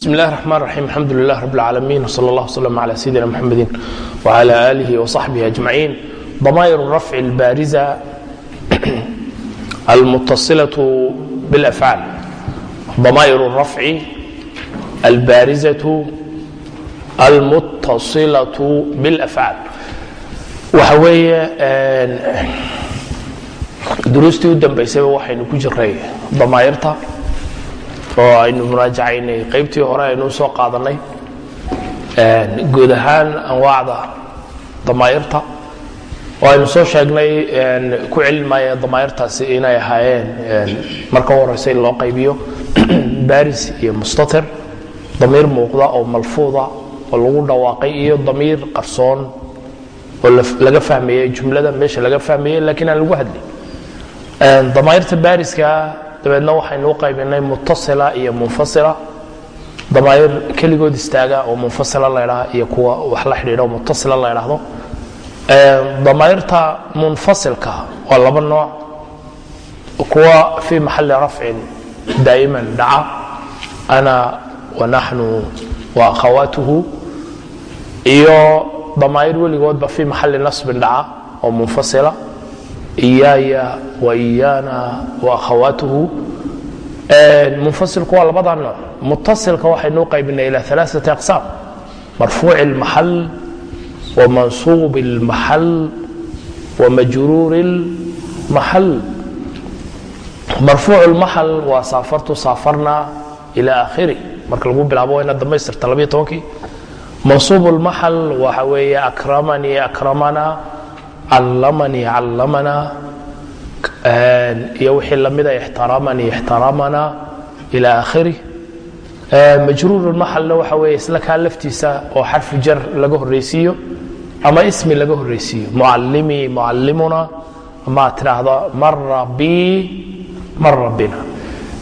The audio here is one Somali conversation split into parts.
بسم الله الرحمن الرحيم الحمد لله رب العالمين وصلى الله وسلم على سيدنا محمد وعلى آله وصحبه أجمعين ضمائر الرفع البارزة المتصلة بالأفعال ضمائر الرفع البارزة المتصلة بالأفعال waxa weeye duruustii u dambaysayba waxaynu ku jiray damaa'irta oo aynu muraajacaynay qaybtii hore aynu u soo qaadanay guud ahaan anwaacda damaa'irta. Oo aynu soo sheegnay ku celin maaya damaa'irtaasi inay ahaayeen marka u horeysa in loo qaybiyo baris iyo mustatir damiir muuqda oo malfuuda oo lagu dhawaaqay iyo damiir qarsoon oo laga fahmayey jumlada meesha laga fahmayey laakiin aan lagu hadlin. Damaa'irta bariska dabeedna waxaynu u qaybinay mutasila iyo munfasila. Damaa'ir keligood istaaga oo munfasila la ydhaha iyo kuwa wax la xidhiidho mutasila la ydhaahdo damaa'irta munfasilka waa laba nooc. Kuwa fii maxali rafcin daa'iman dhaca. Ana wanaxnu wa akhawaatuhu. Iyo damaa'ir weligoodba fii maxali nasbin dhaca oo munfasila iyaaya wa iyaana wa akhawaatuhu munfasilku waa labada nooc mutasilka waxaynu u qaybinay ila alaaثati aqsaam marfuuci اlmaxal وmansuub اlmaxal وmajruur اlmaxal marfuuc اlmaxal waa saafartu saafarna ila akhiri marka lagu bilaabo waa inaad damaystirta labiyo tobankii mansuub اlmaxal waxa weeye akramanii akramana callamanii callamana iyo wixii lamida ixtaraamanii ixtaraamana ila akhiri majruur maxalna waxa weeye isla kaa laftiisa oo xarfu jar laga horraysiiyo ama ismi laga horraysiiyo. Mucallimii mucallimuna ama aad tidhaahdo mara bii mara bina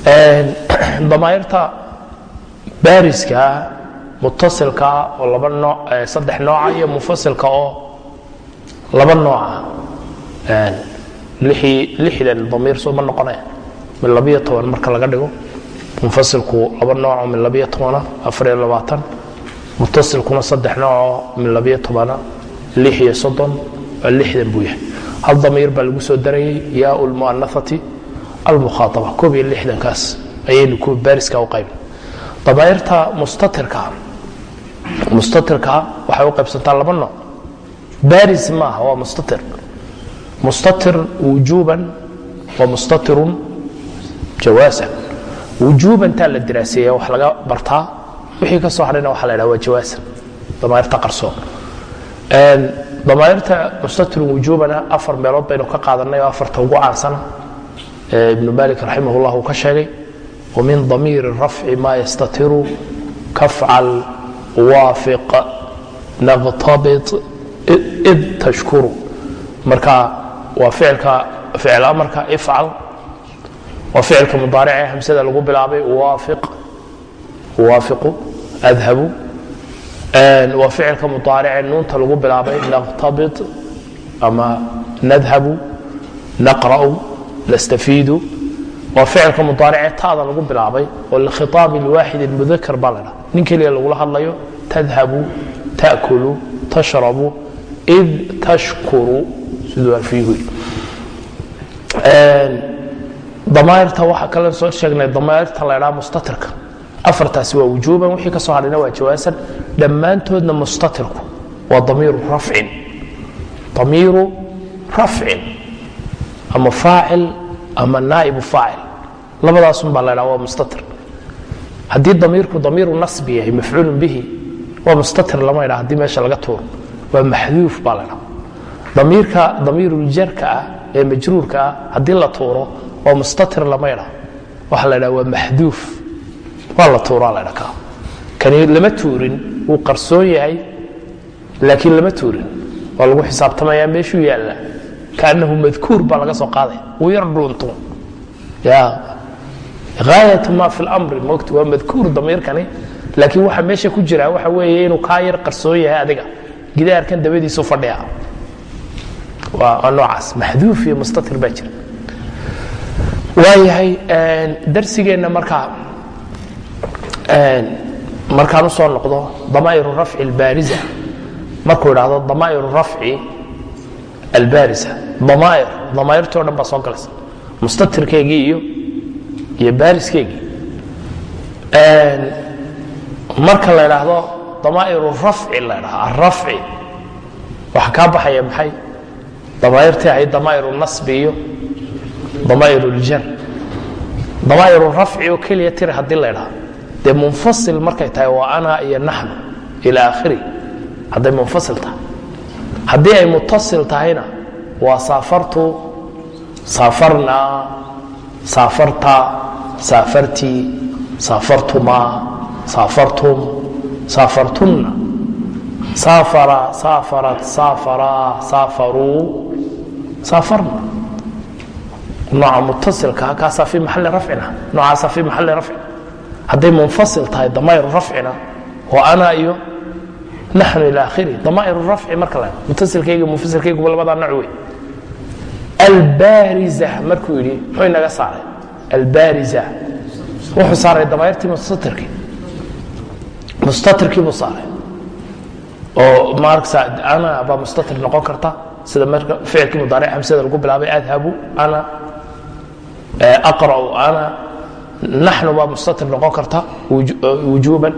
damaa'irta baariska mutasilka oo laba saddex nooca iyo munfasilka oo laba nooca lixdan damiir soo ma noqonaya min labiyo toban marka laga dhigo. Munfasilku laba nooco min labiyo tobana afariyo labaatan. Mutasilkuna saddex nooco min labiyo tobana lix iyo soddon waa lixdan buu yahay. Hal damiir baa lagu soo darayay yaa lmu'anafati almukhaaaba koob iyo lixdankaas ayaynu ku baariska u qaybna damaa'irta mustatirka mustatirka waxay u qaybsantaa laba nooc baris maaha waa mustatir mustatir wujuuban wa mustatirun jawaasan wujuubantaa la diraaseeya wax laga bartaa wixii ka soo hadhayna waxa la ydhaha waa jawaasan damaa'irta qarsoon damaa'irta mustatirun wujuubana afar meelood baynu ka qaadanay oo afarta ugu caansana ibnu malik raximah llah uu ka sheegay wamin damiiri rafci maa yastatiru kafcal waafiq naqtabit id tashkuru. Marka waa ficilka ficil amarka ifcal. Waa ficilka mudaarice hamsada lagu bilaabay waafiq waafiqu adhabu. Waa ficilka mudaarice nuunta lagu bilaabay naqtabit ama nadhabu naqra'u nastafiidu. Waa ficilka mudaarice taada lagu bilaabay oo likhitaabi lwaaxid mudakar baa la dhaha nin keliya lagula hadlayo tadhabu ta'kulu tashrabu id tashkuru siduu alfiyuhu damaa'irta waxaa kalen soo sheegnay damaa'irta la ydhaha mustatirka. Afartaasi waa wujuuban wixii ka soo hadhayna waa jawaasan. Dhammaantoodna mustatirku waa damiiru rafcin. Damiiru rafcin. Ama faacil ama naa'ibu faacil. Labadaasun baa la ydhaha waa mustatir. Haddii damiirku damiiru nasbi yahay mafcuulun bihi waa mustatir lama ydhaha haddii meesha laga tuuro waa maxduuf baa la ydhaha damiirka damiiruljarka ah ee majruurka ah haddii la tuuro waa mustatir lama ydhaha waxa la ydhaha waa maxduuf. Waa la tuuraa la ydhaha kani lama tuurin wuu qarsoon yahay laakiin lama tuurin. Waa lagu xisaabtamayaa meeshuu yaalla. Kaannahu madkuur baa laga soo qaadaya wuu yar dhuunto ya haayatu ma fi lamri mogta waa madkuur damiirkani laakiin waxa meesha ku jira waxa weeye inuu kaa yar qarsoon yahay adiga gidaarkan dabadiisu fadhiya. Waa noocaas maxduuf iyo mustatir baa jira. Waayahay darsigeenna markaa markaan u soo noqdo damaa'iru rafci albaariza markuu idhaahdo damaa'iru rafci albaarisa. Damaa'ir damaa'irtoo dhan baa soo galaysa. Mustatirkeygii iyo iyo baariskeygii marka la idhaahdo damaa'iru rafci la idhaha arafci waxaa kaa baxaya maxay? Damaa'irtii ahayd damaa'iru nasbi iyo damaa'iru ljar damaa'iru rafci oo keliya tiri haddii la idhaha dee munfasil markay tahay waa ana iyo naxnu ila aakhiri. Hadday munfasil tahay. Haddii ay mutasil tahayna waa saafartu saafarnaa saafarta saafartii saafartumaa saafartum saafartunna saafara saafarat saafaraa saafaruu saafarna nooca mutasilka kaasaa fi maxali rafcina noocaasaa fi maxali rafcina hadday munfasil tahay damaa'iru rafcina oo ana iyo naxnu ila akhiri damaa'iru rafci marka la mutasilkayga munfasilkayguba labadaa nooc wey albaariza markuu yidhi muxuu inaga saaray albaariza wuxuu saaray damaa'irtii mustatirkii mustatirkii buu saaray. Oo ana baa mustatir noqon karta sida marka ficilkii mudaaric hamsada lagu bilaabay adhabu ana aqra'u ana. Naxnu baa mustatir noqon karta wujuuban.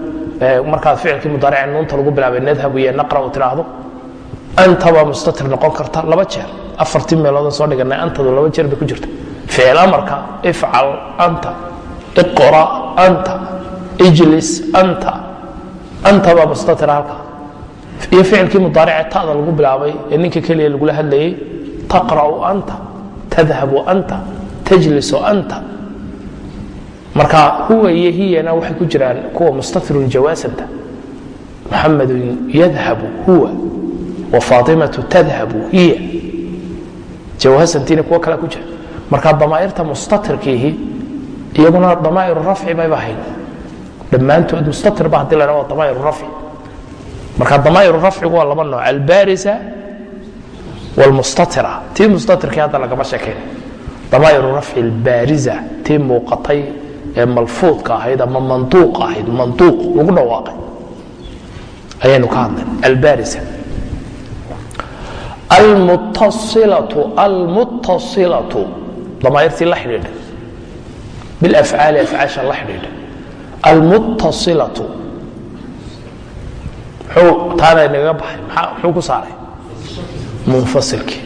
Markaad ficilkii mudaarica nuunta lagu bilaabay nadhabu iyo naqra'u tidhaahdo. Anta baa mustatir noqon karta laba jeer. Afartii meeloodan soo dhiganay antadu laba jeer bay ku jirta. Ficil amarka ifcal anta iqra anta ijlis anta anta baa mustatir halka. Iyo ficilkii mudaarice ta'da lagu bilaabay ee ninka keliya lagula hadlayay taqra'u anta tadhabu anta tajlisu anta. Marka huwa iyo hiyana waxay ku jiraan kuwa mustatirun jawaasanta. Muxamedun yadhabu huwa wa faatimatu tadhabu hiya. Jawaasantiina kuwo kale ku jira. Marka damaa'irta mustatirkiihi iyaguna damaa'iru rafci bayba ahayd dhammaantood mustatir ba haddii la dhaa waa damaa'iru rafci. Marka damaa'iru rafcigu waa laba nooc albaarisa wlmustatira tii mustatirkii hadda lagama sheekaynay damaa'iru rafci albaariza tii muuqatay ee malfuudka ahayd ama manduuq ahayd manduuq lagu dhawaaqay. Ayaynu ka hadlayn albaarisa. Almuttasilatu almuttasilatu damaairtii la xidhiidha bilafcaali afcaasha la xidhiidha almuttasilatu. Muxuu taana inaga baxay? Muxuu ku saaray? Munfasilkii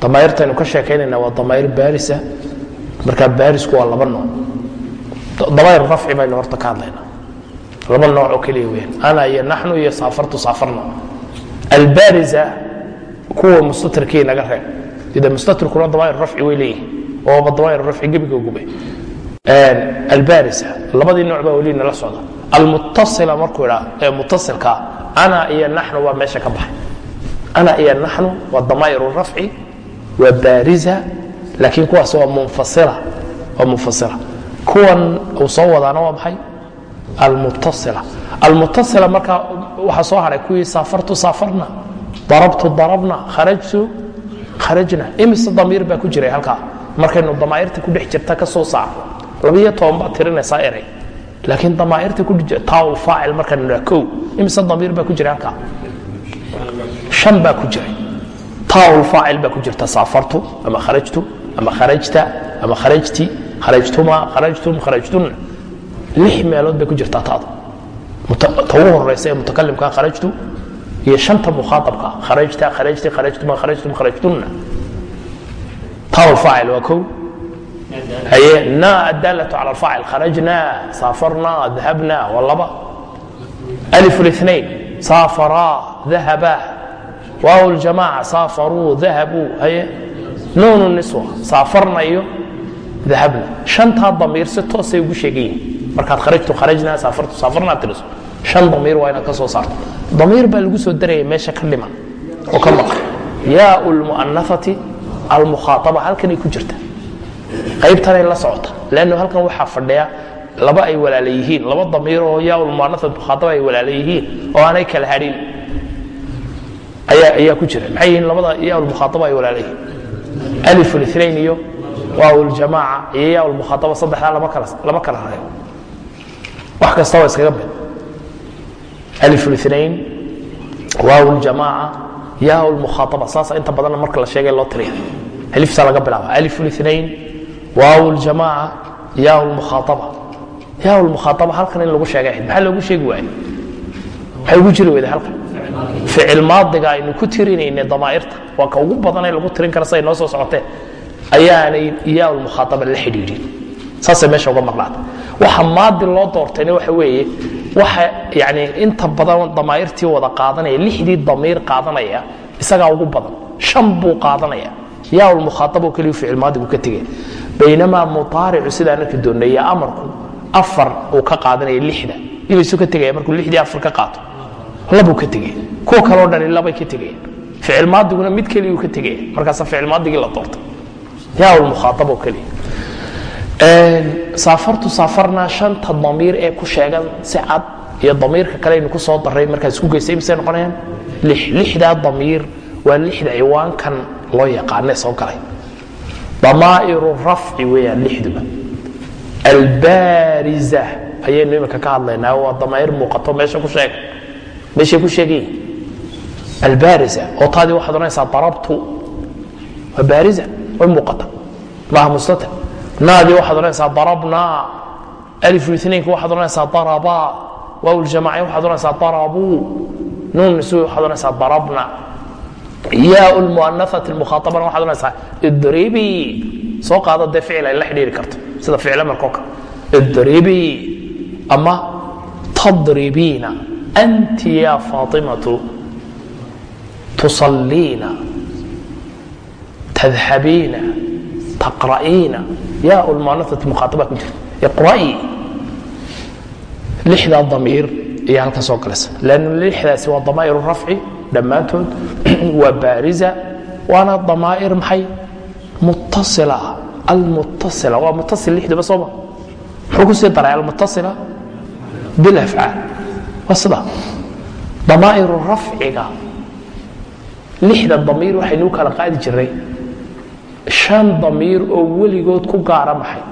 damaairtaynu ka sheekaynayna waa damaa'ir baarisa markaa baarisku waa laba nooc. Damaa'ir rafci baynu horta ka hadlaynaa. Laba nooc oo keliya weyaan ana iyo naxnu iyo saafartu saafarna albaarisa kuwa mustatirkii naga reeb. Ide mustatirkuna damaa'ir rafci way leeyihiin ooba damaa'ir rafci gebiga gube albarisa labadii nooc baa weli nala socda. Almutasila markuu idhaa ee mutasilka ana iyo naxnu waa meesha ka baxay. Ana iyo naxnu waa damaa'ir rafci waa baariza laakiin kuwaas waa munfasila waa munfasila. Kuwan uu soo wadaana waa maxay? Almutasila almutasila marka waxaa soo haray kuwii saafartu saafarna darabtu darabna kharajtu kharajna. Imise damiir baa ku jiray halkaa. Markaynu damaa'irta ku dhex jirta ka soo saarno labiyo toban baad tirinaysaa eray. Laakiin damaa'irta taawul faacil nidhaa kow imise damiir baa ku jiray halkaa shan baa ku jiray. Taawul faacil baa ku jirta saafartu ama kharajtu ama kharajta ama kharajti kharajtuma kharajtum kharajtunna lix meelood bay ku jirtaa taada ta ugu horeysa ee mutakalimka kharajtu iyo shanta mukhaaabka kharajta kharajti kharajtuma kharajtum kharajtunna. Taawul faacil waa haye na adaalatu cala alfaacil kharajna saafarna dahabna waa laba alif الاثنين سافرا ذهبا واو الجماعة سافروا ذهبوا هي نون النسوة سافرنا iyo ذهبنا شhantaa damiir si toosay ugu sheegayihin markaad kharajtu kharajna saafartu saafarna tiriso shan damiir waa inaad ka soo saarto damiir baa lagu soo daraya meesha ka dhiman oo ka maqan yaa lmu'anafati almukhaaaba halkanay ku jirta qaybtanay la socota. Lannu halkan waxaa fadhiya laba ay walaala yihiin laba damiiroo yaaulmuanaa mukhaaaba ay walaala yihiin oo aanay kala hadhin ayaa ku jira. Maxay yihiin labada yaaulmukhaaba ay walaala yihiin alifulain iyo waaawljamaaca iyo yaaulmukhaaba saddexdaa lama kala hayo. Wax kasta waa iskaga mid alifulain waaawljamaaca yaaulmukhaaba saasa inta badanna marka la sheegay loo tiriya aliftaa laga bilaaba alifulain waaw اjamaaca yaa muhaaaba yaa muhaaaba halkan in lagu sheega maaa loogu sheegi waaye maxay ugu jiri weyda halkan. Ficil maadiga aynu ku tirinayna damaairta. Waa ka ugu badanee lagu tirin kara siay noo soo socotee ayaanay yaa muhaaaba la xidhiidhin. Saasay meesha uga maqnaata waxa maadi loo doortayna waxa weeye waxa yani inta badan damaairtii wada qaadanaya lixdii damiir qaadanaya isagaa ugu badan. Shan buu qaadanaya. Yaa muhaaaba keliyu ficil maadigu ka tegaya baynamaa muaaricu sidaan arki doonaya amarku afar uu ka qaadanaya lixda imisu ka tegaya markuu lixdii afar ka qaato labuu ka tegaya kuwa kaloo dhani labay ka tegayaan ficil maadiguna mid keliyuu ka tegaya markaasa ficil la doortay yaa lmukhaaabo keliya saafartu saafarna shanta damiir ee ku sheegan si cad iyo damiirka kale aynu ku soo daray markaad isku geysa imisay noqonayaan lix lixdaa damiir waa lixda ciwaankan loo yaqaane soo galay damaa'iru rafci weeyaan lixduba. Albaariza ayaynu iminka ka hadlaynaa waa damaa'ir muuqato meesha ku sheega meeshay ku sheegayihin albaariza oo taadii waxaad odhanaysaa darabtu. Waa baariza way muuqata. Maaha mustatir naadii waxaad odhanaysaa darabnaa alif اثnainka waxaad odhanaysaa darabaa waaw ljamaaci waxaad odhanaysaa darabuu nuun nisui waxaad odhanaysaa darabna yaa lmuanaثati mukhaabana waxaad odhanaysaa idribii soo qaado dee ficil ay la xidhiiri karto sida ficil amarko kale. Idribii ama tadribiina anti ya faatimatu. Tusaliina tadhabiina taqra'iina yaa ulmaanatat mukhaaaba ku jirta iqra'i. Lixdaa damiir. Iyo halka soo galaysa lann lixdaasi waa damaa'ir rafci dhammaantood waa baariza waana damaa'ir maxay? Mutasila almutasila waa mutasil lixdaba sooma muxuu ku sii daray almutasila bilafcaal waa sidaa. Damaa'iru rafciga. Lixda damiir waxaynu kala qaadi jiray shan damiir oo weligood ku gaara maxay?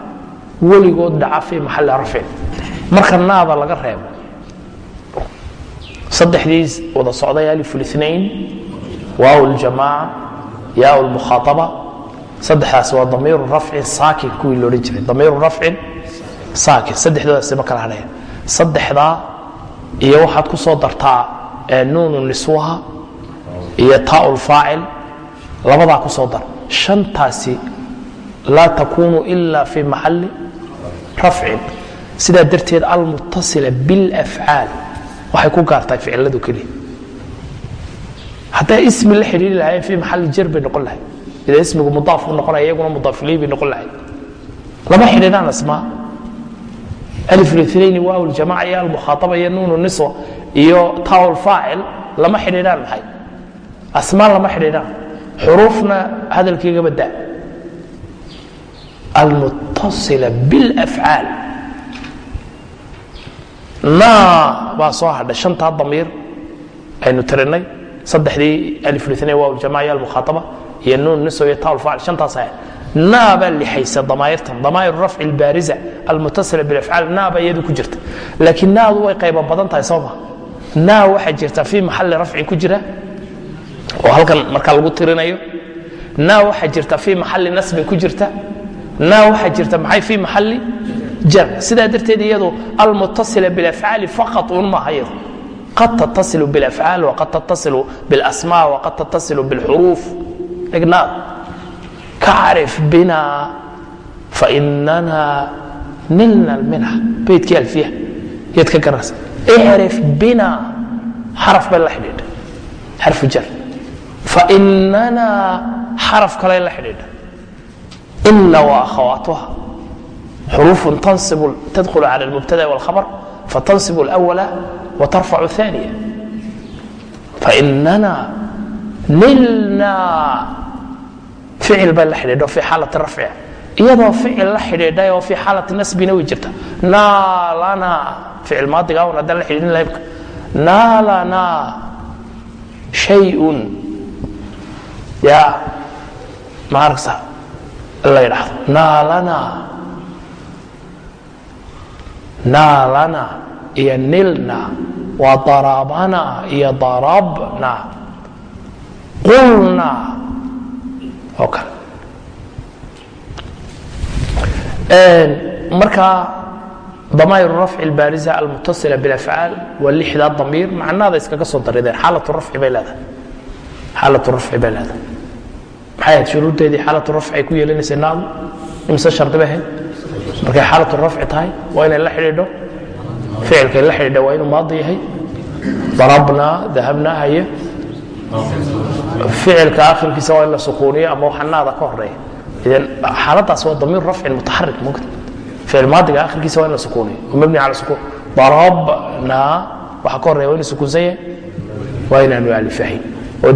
Weligood dhaca fii maxali rafcin. Marka naada laga reebo saddexdiis wada socday alifulinain waaw ljamaaca yaa lmukhaaaba saddexdaas waa damiiru rafcin saakin kuwii loodhan jiray. Damiiru rafcin saakin saddexdoodaasima kala hadhaya saddexdaa iyo waxaad ku soo dartaa nuunu niswaha iyo taa lfaacil labadaa ku soo dar. Shantaasi laa takuunu ila fii maxali rafcin. Sidaa darteed almutasila bilafcaal waxay ku gaartaa ficiladu keliya hadday ismi la xidhiiri lahaayeen fii maxalli jer bay noqon lahayd. Ida ismigu mudaaf u noqonaya iyaguna mudaafiley bay noqon lahayd. Lama xidhiiraan asmaa. Aliflinayn waaw ljamaca iyo almukhaaaba iyo nuunu niso iyo tawl faacil lama xidhiidhaan maxay asmaa lama xidhiidhaan xuruufna hadalkiigaba da. Almutasila bilafcaal naa baa soo hadhay shantaa damiir aynu tirinay. Saddexdii aliflitnay waa aljamaca iyo almukhaataba iyo nuun nisow iyo taal faacil shantaas ah naa baa lixaysa damaairtan damaa'ir rafci albaariza almutasila bilafcaal naa baa iyadu ku jirta. Laakiin naadu way qayba badan tahay sababa. Naa waxaa jirta fii maxalli rafcin ku jira oo halkan markaa lagu tirinayo. Naa waxaa jirta fii maxalli nasbin ku jirta. Naa waxaa jirta maxay fii maxalli? Jar. Sidaa darteed iyadu almutasila bilafcaali faqat un maaha iyadu qad tattasilu bilafcaal waqad tattasilu bilasmaa waqad tattasilu bilxuruuf ignaad. Kacrif bina fainana nilna alminha beydkii alfiya. Yaad ka garanaysa icrif bina. Xaraf bay la xidhiidha xarfu jar. Fainana xaraf kale la xidhiidha ina waakhawaatuha xuruuf tansibu tadkhulu cala almubtada walkhabar fatansibu alawala watarfacu aaniya fainana nilna ficil bay la xidhiidho fii xaalati rafci iyadoo ficil la xidhiidhay oo fii xaalati nasbina way jirta naalana ficil maadiga un haddaan la xidhiidhin lahaybka naalana shayun ya ma aragsa la yidhaahdo naalana naalana iyo nilna waa darabana iyo darabna. Qulna. Oo kale marka damair rafci اbaariza almutasila biafcaal waa lixdaa damiir macnaada iskaga soo darideen xaalatu rafci bay leedahay. Xaalatu rafci bay leedahay. Maxay ahayd shuruuddeedii xaalatu rafci ay ku yeelanaysay naadu imise shardi bay ahayd markay xaalatu rafci tahay waa inay la xidhiidho. Ficilkay la xidhiidha waa inuu maadi yahay. Darabna dahabna haye. Ficilka akhirkiisa waa in la sukuuniyo ama waxa naada ka horreeya idan xaaladaas waa damiir rafcin mutaxarik mugta ficil maadiga akhirkiisa waa in la sukuuniyo oo mabni cala sukuun darabna waxa ka horreeya waa inuu sukuunsan yahay waa inaanu alifahayn oo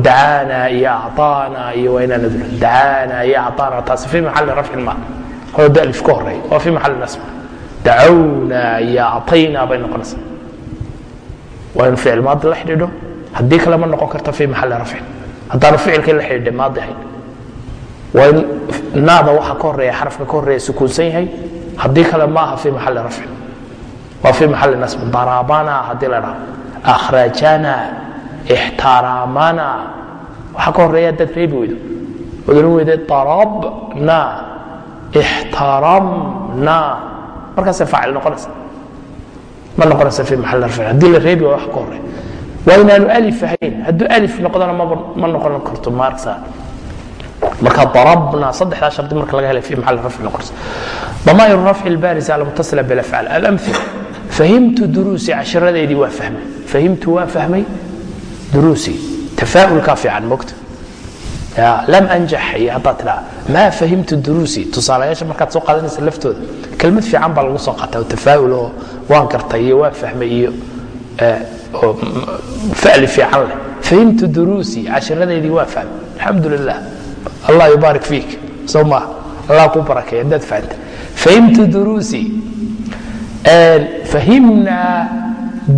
iyo acطaana iyo waa inaanu dilo dacaana iyo acطaana taasi fi maxali rafcin ma hoo da alif ka horreeya waa fi maxali nasb. Dacawna iyo acطayna bay noqonaysaa. Waa inu ficil maadi la xidhiidho. Haddii kale ma noqon karta fi maxali rafcin. Haddaanu ficilkii la xidhiidhay maadi ahayn. Waa in naada waxa ka horreeya xarafka ka horreeya sukuunsan yahay. Haddii kale ma aha fi maxali rafcin. Waa fi maxali nasb. Darabana haddii la dhaho akhrajana ixtaraamana. Waxa ka horreeya dad reebi weydo. Odan weyde darabna ixtaramna markaasay aacil noonaysa ma noonaysa fi maal rafc haddii la reebi waa wa ka hore waa inaanu alif ahayn hadduu alif noqdana ma noqon karto ma argtaa marka darabna saddexdaa shardi marka laga helay fi maal rafc noqonaysa damair rafc اlbaris almutasila bilafcaal alamila fahimtu duruusi cashiradeedii waa fahmay fahimtu waa fahmay duruusi tafaaulkaa fiican mogta lam anjaxay haddaa tiaa maa fahimtu duruusii tusaalayaasha markaad soo qaadanaysa laftooda kelmad fiican baa lagu soo qaataa oo tafaaul oo waan gartay iyo waan fahmay iyo oo fali fiican leh fahimtu duruusii cashiradaydii waa fahmay alxamdu lilah allah yubaarik fiik soo maaha allah ku barakeeya haddaad fahamta fahimtu duruusii fahimnaa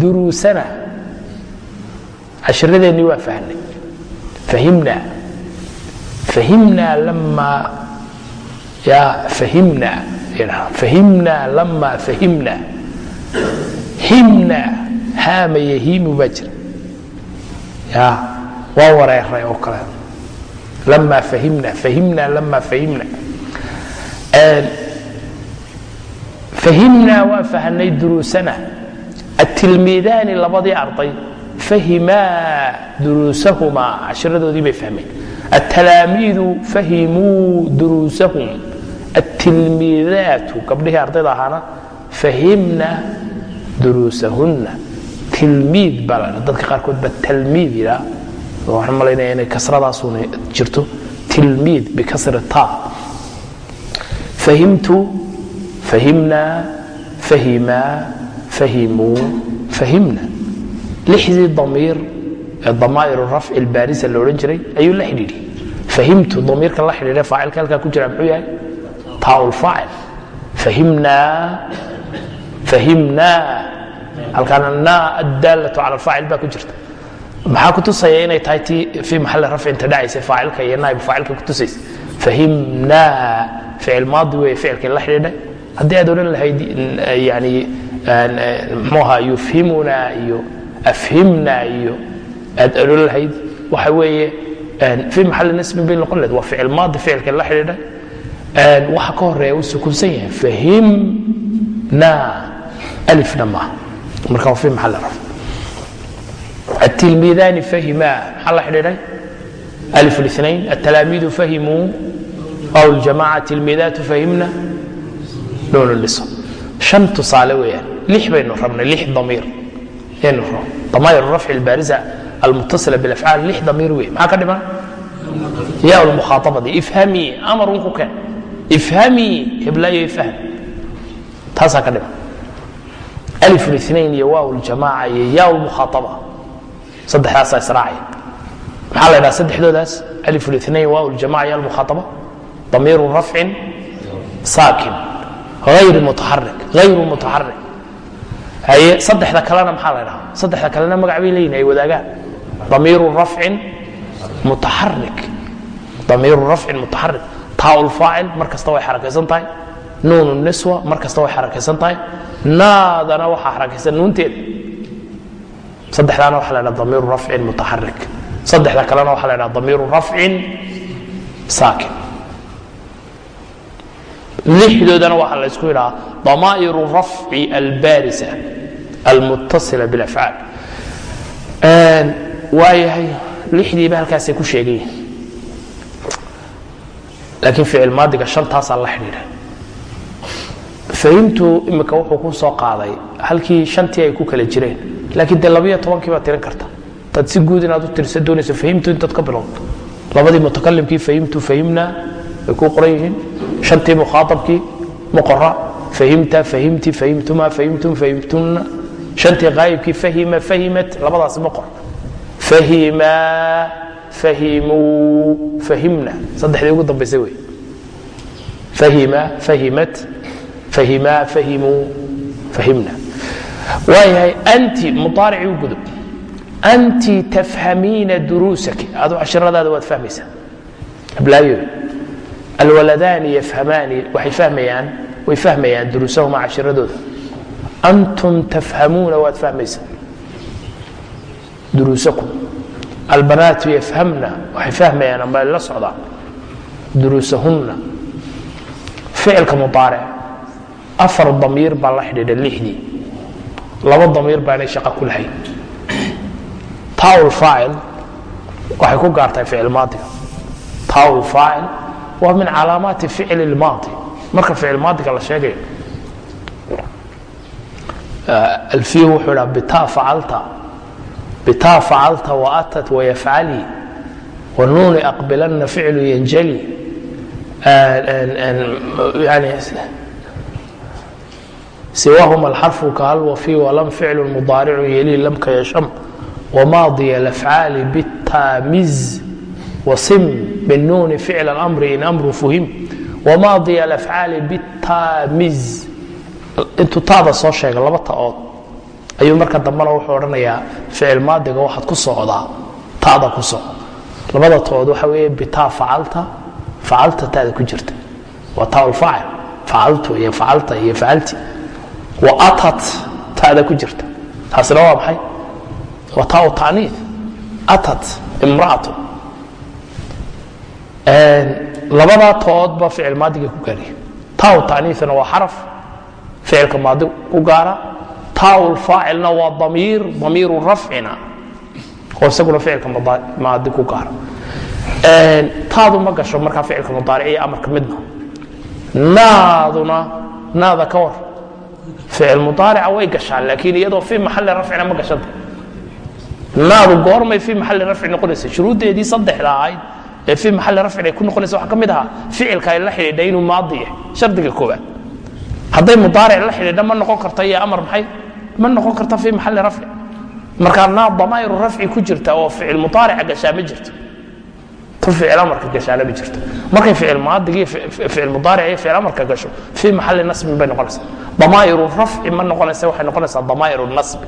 duruusana cashiradeennii waa fahnay fahimnaa fahimnaa lamaa yaa waa wareeray oo kale. Lamaa fahimnaa fahimnaa lamaa fahimnaa fahimnaa atilmiidaani labadii arday fahimaa duruusahumaa cashiradoodii bay fahmeen atalaamiidu fahimuu duruusahum atilmiidaatu gabdhihii ardayda ahaana fahimna duruusahunna tilmiid baa dadka qaarkood baa talmiid yidhaa waxaan malaynaya inay kasradaasuna jirto tilmiid bikasri ta fahimtu fahimna fahima fahimuu fahimna lixdii damiir damaa'ir rafci albaarisa la odhan jiray ayuu la xidhiidhiyey fahimtu damiirka la xidhiidhay faacilka halkaa ku jira muxuu yahay? Taaulfaacil fahimnaa fahimnaa. Halkaana na addaalatu cala alfaacil baa ku jirta. Maxaa ku tusaya inay tahay tii fii maxalli rafci inta dhacaysa faacilka iyo naayib faacilka ku tusaysa? Fahimnaa. Ficil maadi weeye ficilkii la xidhiidhay haddii aad odhan lahayd yani mxuu ahaa yufhimunaa iyo afhimnaa iyo aad odhan lahayd waxa weeye fii maxalli nasbin bay noqon lahayd waa ficil maadi ficilkii la xidhiidhay waxa ka horeeya uu sukunsan yahay fahimnaa alifna maaha marka waa fii maxalli rafci التلميذان فهما maxaa la xidhiidhay ألف الاثنين التلاميذ فهموا أو الجماعة تلميذات فهمنا نون اللصة شن tusaale weeyaan lix baynu rabnay lix ضميir yaynu rab ضمائر الرفع البارزة almutasila bilafcaal lix damiir wey maxaa ka dhiman ya lmukhaaabadi ifhamii amar un ku keen ifhamii heblaayo ifham taasaa ka dhiman alifulinayn iyo waaw ljamaaca iyo ya lmukhaaba saddexdaasaa israacaya maxaa la ydhaha saddexdoodaas alifulinayn waaw ljamaca ya lmukhaaba damiiru rafcin saakin ayr mutaxarik hayru mutaxarik haye saddexda kalena maxaa la dhaha saddexda kalena magac bay leeyihiin ay wadaagaan damiiru rafcin mutaxarik taaulfaacil mar kasta way xarakaysan tahay. Nuun niswa mar kasta way xarakaysan tahay. Naadana waxaa xarakaysan nuunteeda saddexdaana waxa la ydhaha damiiru rafcin mutaxarik saddexda kalena waxa la ydhaha damiiru rafcin saakin. Lixdoodana waxaa la yidhaha damaa'iru rafci albaarisa almutasila bilafcaal waayahay lixdiiba halkaasay ku sheegan yihiin laakiin ficil maadiga shantaasaa la xidhiidha fahimtu imika wuxuu ku soo qaaday halkii shantii ay ku kala jireen. Laakiin dee labayo tobankii baad tirin karta. Dad si guud inaad u tirsa doonayso fahimtu intaad ka bilowdo labadii mutakalimkii fahimtu fahimna way ku qoran yihiin. Shantii mukhaaabkii muqora fahimta fahimti fahimtuma fahimtum fahimtunna shantii qaayibkii fahima fahimat labadaasi ma qor fahima fahimuu fahimna. Saddexdii ugu dambaysay wey. Fahima fahimat fahima fahimuu fahimna. Waayahay anti mudaaricii u gudub. Anti tafhamiina duruusaki. Adu cashiradaada waad fahmaysaa. Ablaayo. Alwaladaani yafhamaani. Waxay fahmayaan way fahmayaan duruusahuma cashiradooda antum tafhamuuna waad fahmaysaa duruusakum. Albanaatu yafhamna waxay fahmayaan ama la socdaan duruusahunna. Ficilka mudaaric afar damiir baa la xidhiidha lixdii. Laba damiir baanay shaqo ku lahayn tawl faacil waxay ku gaartay ficil maadiga tawl faacil waa min calaamaati ficli lmaadi marka ficil maadiga la sheegayo alfiyu wuxuu dhaa bitaa facalta bitaa facalta waatat wayafcali wanuuni aqbilanna ficlu yanjali yani siwaahuma alxarfu kahal wafi walam ficlu mudaaricu yeli lamka yasham wmaadiya alafcaali bitaamiz wasim binuuni ficla amri in amru fuhim wmaadiya alafcaali bitaamiz intuu taada soo sheega laba taood ayuu marka dambena wuxuu odhanayaa ficil maadiga waxaad ku socdaa tada ku soco. Labada taood waxa weeye bitaa facalta facalta tada ku jirta. Waa taalfaacil facaltu iyo facalta iyo facalti. Wa atat tada ku jirta. Taasina waa maxay? Waa taa tanii atat imraatu. Labadaa toodba ficil maadiga ku gaariya. Taa taniina waa xaraf ficilka maadi ku gaara taa faacilna waa damiir damiiru rafcina oo isaguna ficilka maadi ku gaara taadu ma gasho markaa ficilka mudaaric amarka midna. Naaduna naada ka war. Ficil mudaarica way gashaan laakiin iyadoo fii maxali rafcina ma gashanta naadu goormay fii maxali rafci noqonaysa shuruuddeedii saddexda ahayd ee fii maxali rafcin ay ku noqonaysa waxaa ka mid ahaa ficilka ay la xidhiidha inuu maadi yahay shardiga koowaad. Hadday mudaaric la xidhiidha ma noqon karta iyo amar maxay ma noqon karta fii maxali rafci. Markaa naad damaa'iru rafci ku jirta oo ficil mudaarica gashaa ma jirto. Tu ficil amarka gashaana ma jirto. Markay ficil maadigii ficil mudaaric iyo ficil amarka gasho fii maxali nasbin bay noqonaysaa. Damaa'iru rafci ma noqonaysa waxay noqonaysaa damaa'iru nasbi.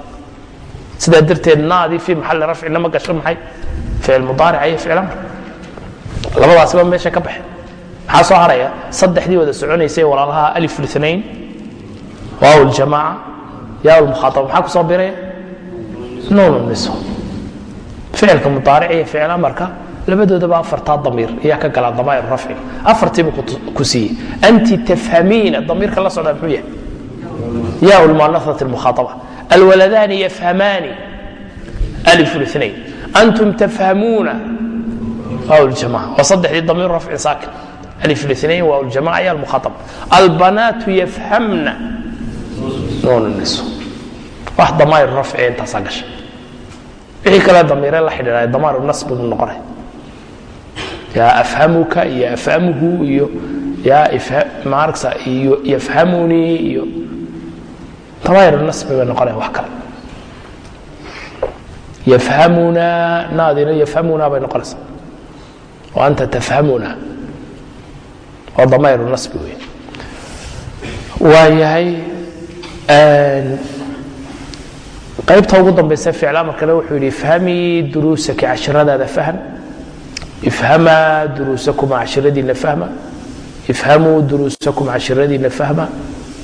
Sidaa darteed naadii fii maxali rafcina ma gasho maxay? Ficil mudaarica iyo ficil amar. Labadaasiba meesha ka baxe maxaa soo haraya? Saddexdii wada soconaysay walaalaha alif linain waaw ljamaaca yaa lmukhaaaba maxaa ku soo biraya nuun niso ficilka mudaaric iyo ficil amarka labadoodaba afartaa damiir ayaa ka galaa damaa'ir rafci. Afartiibu ku siiyey. Anti tafhamiina damiirka la socdaa muxuu yahay? Yaa lmuanaثat mukhaaaba alwaladaani yafhamaani. Alif linain antum tafhamuuna. Waaw ljamaca waa saddexdii damiir rafcin saakin. Alif linain waaw ljamaca yaa lmukhaaaba albanaatu yafhamna niso wax damaa'ir rafci intaasaa gashay wixii kale damiire la xidhiidhay damaar nasbi buu noqonay. Yaa afhamuka iyo afhamuhu iyo yaa maaragsa iyo yafhamunii iyo damaa'ir nasbi bay noqonaya wax kale. Yafhamunaa naadina yafhamunaa bay noqonaysaa wa anta tafhamuna. Waa damaa'ir nasbi wey waa yahay qaybta ugu dambaysa ficil amarkana wuxuu yidhi ifhamii duruusaki cashiradaada fahm. Ifhamaa duruusakuma cashiradiina fahma. Ifhamuu duruusakum cashiradiina fahma.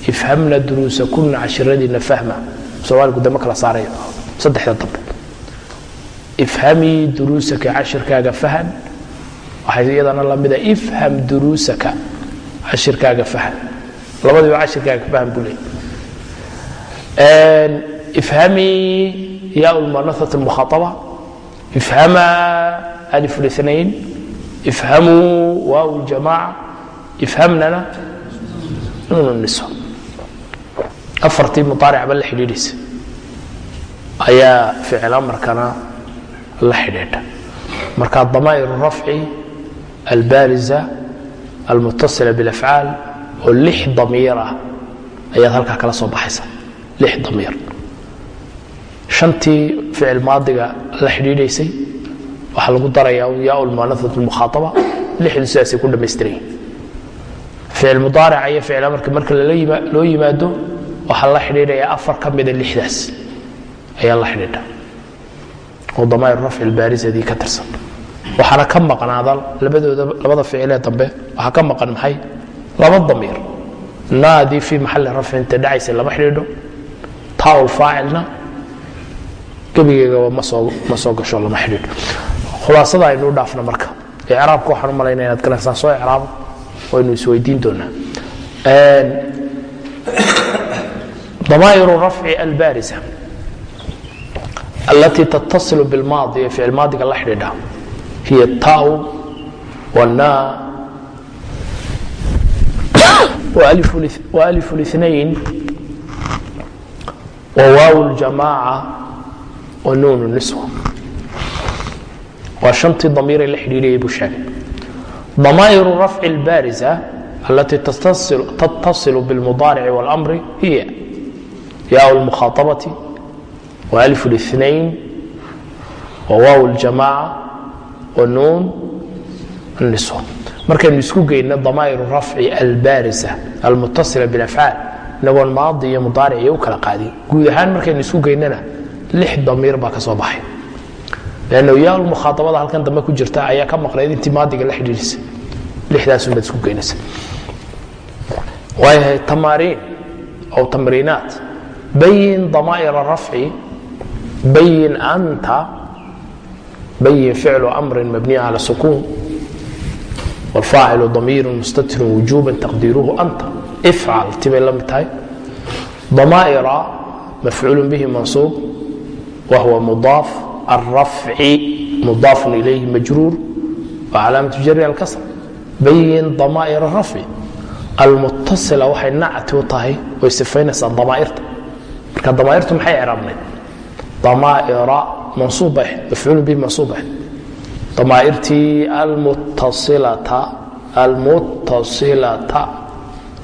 Ifhamna duruusakunna cashiradiina fahma. Soomaaligu dama kala saarayo. Saddexda dambe ifhamii duruusaka cashirkaaga fahan waxay iyadana lamida ifham duruusaka cashirkaaga fahan labadiiba cashirkaaga fahan buu leeyay ifhamii ya lmuanaثaة اlmukhaطaba ifhama alif الاثnaين ifhamuu waaw اljamaca ifhamnana nuun الniswa afartii muaaricba la xidhiidhaysa ayaa ficil amarkana la xidhiidha marka damaa'ir rafci albaariza almutasila biاlafcaal oo lix damiir ah ayaad halkaa kala soo baxaysa lix damiir. Shantii ficil maadiga la xidhiidhaysay waxaa lagu darayaa yaa lmuanaat mukhaaaba lixdu sidaasay ku dhammaystiranyihin ficil mudaarica iyo ficil amarka marka loo yimaado waxaa la xidhiidhayaa afar ka mida lixdaas ayaa la xidhiidha. Oo damaa'ir rafci baarisadii ka tirsan. Waxaana ka maqnaada labadooda labada ficilee dambe waxaa ka maqan maxay? Laba damiir. Naadii fii maxalli rafcin inta dhacaysa lama xidhiidho taawlfaacilna gebigeegaba ma soo gasho lama xidhiidho khulaasada aynu u dhaafna marka. Icraabka waxaan u malayna inaad galaysaan soo icraabo waynu isweydiin doonaa. Damaa'iru rafci albaarisa alatii tattasilu bilmaadi ee ficil maadiga la xidhiidha hiya taw wanaa wa alifu linayn الاثنين وواو الجماعة ونون النسوة waa شhantii ضميir la xidhiidhayay buu sheegay ضمائر الرفع البارزة التي تتصل, تتصل بالمضارع والأمر هي ياء المخاطبة وألف الاثنين وواو الجماعة ونون النسوة markaynu isku geyno damaa'ir rafci albaarisa almutasila bilafcaal lagoon maadi iyo mudaaric iyo u kala qaadin guud ahaan markaynu isu geynana lix damiir baa ka soo baxay. Lanno yaal mukhaaabada halkan dambe ku jirta ayaa ka maqnayd intii maadiga la xidhiirisa lixdaasunbaad isku geynaysa waayahay tamaariin aw tamriinaat bayin damaa'ira rafci bayin anta bayin ficlu amrin mabniya cala sukuun waalfaacilu damiiru mustatirun wujuuban taqdiiruhu anta ifcal tibay la tahay damaa'ira mafcuul bihi mansuub wa mudaaf alrafci mudaafun ilayhi majruur wa jari alkasr bay yihiin damaa'ir almutasila waxay nacti u tahay way sifaynaysaa damaa'irta marka damaa'irtu maxay icraabnayd damaa'ira mansuub bay ahayd mafcuul bihi mansuub ahayd damaa'irtii almuttasilata almuttasilata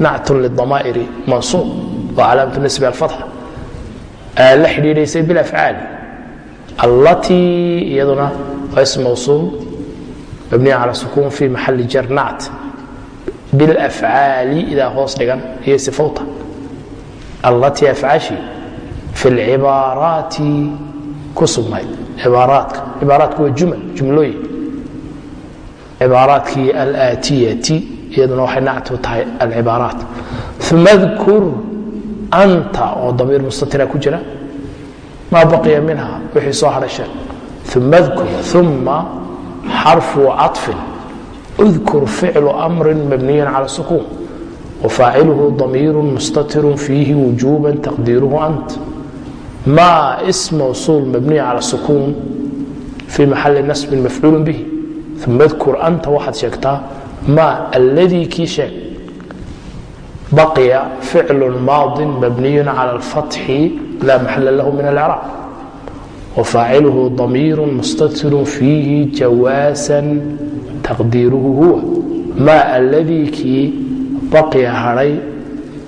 nact ldamaa'iri mansuub waa calaamatu nasbi alfatxa aa la xidhiidhaysay bilafcaali allatii iyaduna waa ism mawsuul mabniya cala sukuun fi maxali jar nact bilafcaali idaa hoos dhigan iyo sifowta allatii afcaashi fi lcibaaraati ku sugnayd cibaaraadka cibaaraatku waa jumal jumlooyin cibaaraadkii alaatiyati iyaduna waxay nactu tahay alcibaaraat. Uma anta oo damiir mustatira ku jira maa baqiya minha wixii soo hadhay sheeg uma uma xarfu caطfin اdkur ficlu amri mabniya cala sukuun wafaaciluhu damiir mustatir fiihi wujuba taqdiiruhu ant. Ma sm mawsuul mabniy cala sukuun fii maxali nasbin mafcuul bih uma dkur anta waxaad sheegtaa ma alladii kii sheeg? Baqiya ficlu maadi mabniyu cala اlfatxi laa maxala lahu min alcraab wafaaciluhu damiir mustatir fiihi jawaasa taqdiiruhu huwa. Ma alladii kii baqiya hadhay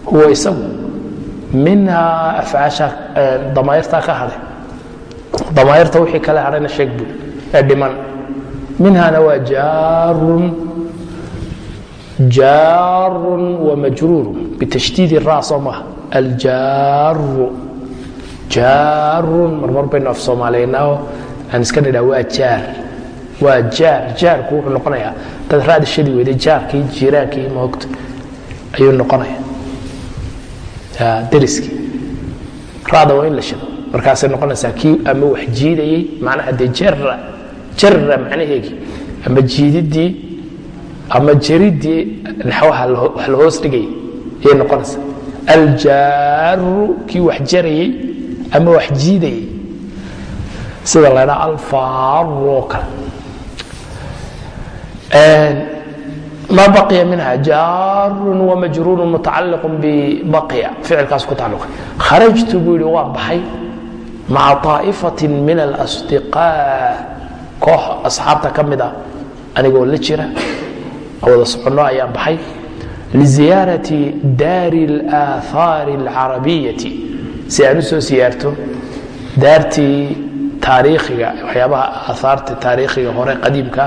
huwa isagu. Minhaa afcaasha damaairtaa ka hadhay damaairta wixii kale hadhayna sheeg ee dhiman. Minhana waa jaarun jaarun wamajruuru bitashdiidi raa soo maha aljaaru jaarun marmar baynu af soomaaliynao aan iska nidhaa waa jaar. Waa jaar. Jaarku wuxuu noqonayaa dad raadi shadi weyday jaarkii jiiraankii moogta ayuu noqonaya dariskii rada waa in la shido markaasay noqonaysaa kii ama wax jiidayey macnaha dee jara jara macnaheegii ama jiididii ama jaridii la hoos dhigayay ayay noqonaysaa. Aljaaru kii wax jarayey ama wax jiidayey sida la ydhaa alfaaru oo kale. Ma baqiya minha jaarun wamajruuru mutacaliqu bibaqya ficilkaas ku tacaluqa kharajtu buu yidhi waa baxay maca طaa'ifatin min alasdiqaa. Koox asxaabta ka mid a anigoo la jira wada soconno ayaan baxay. Liziyaarati daari اlaahaari اlcarabiyati si aan u siyaarto daartii taariikhiga waxyaabaha aahaarta taariikhiga hore qadiimka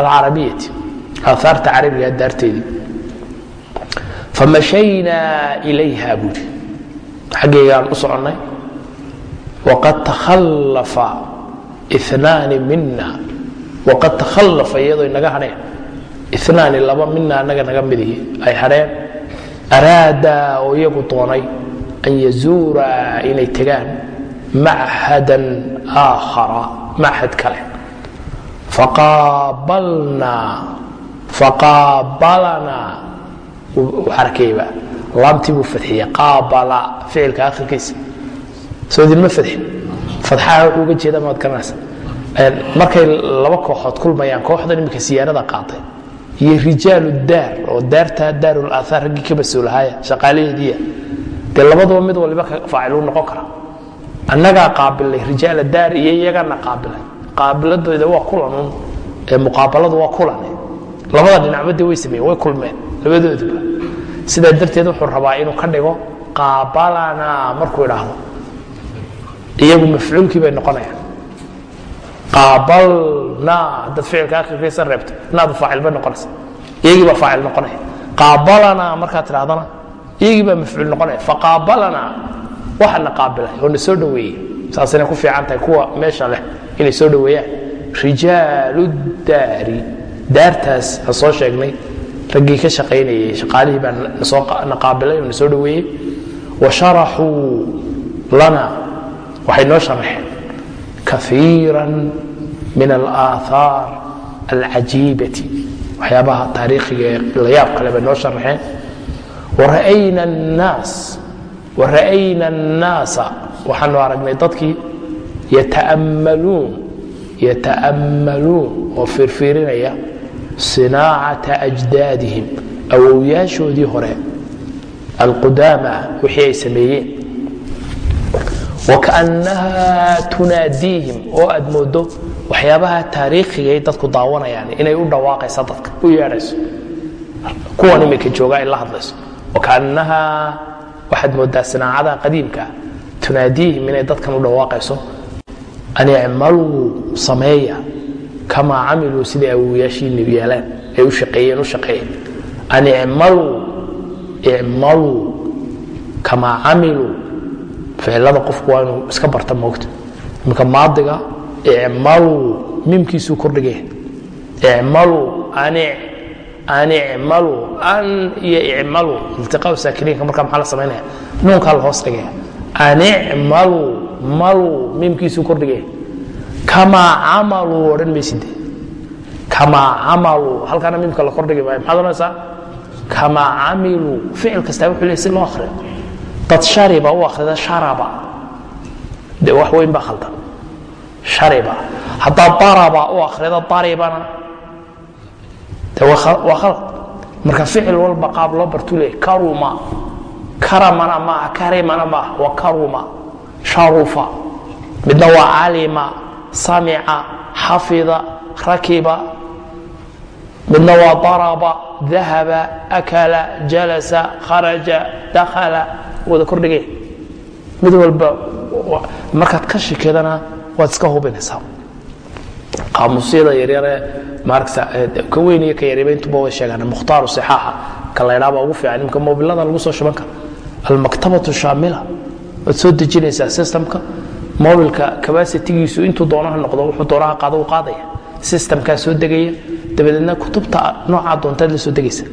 alcarabiyati aahaarta carabiga daarteedii famashaynaa ilayha buuri. Xaggaygaan u soconnay. Waqad takhallafa inaani mina waqad takhallafa iyadoo inaga hadheen inaani laba mina anaga naga midihi ay hadheen araadaa oo iyagu doonay an yazuura inay tegaan machadan aakhara machad kale. Faqaabalanaa arkayba laamtii buu fadxiye qaabala ficilka akhirkiisa. Soo idinma fadxin fadxaha wuxuu uga jeeda maad garanaysa markay laba kooxood kulmayaan kooxdan iminka siyaarada qaatay iyo rijaalu daar oo daartaa daarul aathaar raggii ka mas'uulahaaya shaqaalaheediiya dee labaduba mid waliba faaciluu noqon kara annagaa qaabilay rijaala daar iyo iyagana qaabilay. Qaabiladooda waa kulanun ee muqaabaladu waa kulan. Labada dhinacba de way sameeyeen way kulmeen labadooduba. Sidaa darteed wuxuu rabaa inuu ka dhigo qaabalana markuu idhaahdo iyagu mafcuulkii bay noqonayaan qaabalna haddaad ficilka akhirkiisa reebto naadu faacil bay noqonaysa. Iyagii baa faacil noqonaya. Qaabalana markaad tidhahdana iyagii baa mafcuul noqonaya. Faqaabalana waxana qaabilay oo na soo dhoweeyey saasayna ku fiican tahay kuwa meesha leh inay soo dhoweeyaan rijaalu daari daartaas aan soo sheegnay. Raggii ka shaqaynayey shaqaalihii baa na qaabilay oo na soo dhoweeyey wa sharaxuu lana waxay noo sharaxeen kaiira min alaahaar alcajiibati waxyaabaha taariikhiga ee layaab kale bay noo sharaxeen wara'ayna annaas wara'ayna annaasa waxaanu aragnay dadkii yata'ammaluun yata'ammaluun oo fiirfiirinaya sinaacata ajdaadihim awowyaashoodii hore alqudaama wixii ay sameeyeen wakaannaha tunaadiihim oo aad moodo waxyaabaha taariikhiga ay dadku daawanayaan inay u dhawaaqaysa dadka u yeedhayso kuwan imika jooga ay la hadlayso wakaannaha waxaad moodaa sinaacadaha qadiimka tunaadiihim inay dadkan u dhawaaqayso an icmaluu sameeya kamaa camiluu siday awowayaashiina yeelaan ay u shaqeeyeen u shaqeeyeen an icmaluu icmaluu kamaa camiluu ficilada qofku waa inuu iska barta moogta iminka maadiga icmaluu mimkiisuu kordhigay icmaluu an icmaluu an iyo icmaluu iltiqaa saakiniinka markaa maxaa la samaynaya nuunkaa la hoos dhigaya an icmaluu maluu mimkiisuu kordhigaya kamaa camaluu odhan mayside kamaa camaluu halkaana mimka la kordhigi maayo maxaad odhanaysaa kamaa camiluu ficil kastaa wuxuu leey si loo akhriyo dad shariba u akhrida sharaba de wax weyn baa khaldan. Shariba haddaad daraba u akhrida daribana de waa khalad marka ficil walba qaab loo bartuu leeyahy karuma karamana maaha karimana maaha waa karuma. Sharufa. Midna waa calima samica xafida rakiba. Midna waa daraba dahaba akala jalasa kharaja dakhala wada kordhigay. Mid walba markaad ka shikeedana waad iska hubinaysaa. Qaamuusyada yaryare maaragta ka weyn iyo ka yaryaba intuba way sheegaan mukhtaaru sixaaxa ka la ydhaaba ugu fiican imka mobilada lagu soo shuban kara almaktabatu shaamila waad soo dejinaysaa systemka. Mobilka cabacitigiisu intuu doonaha noqdo wuxuu doonaha qaado u qaadaya. Systemkaa soo degaya. Dabadeedna kutubta noocaa doontaad la soo degaysa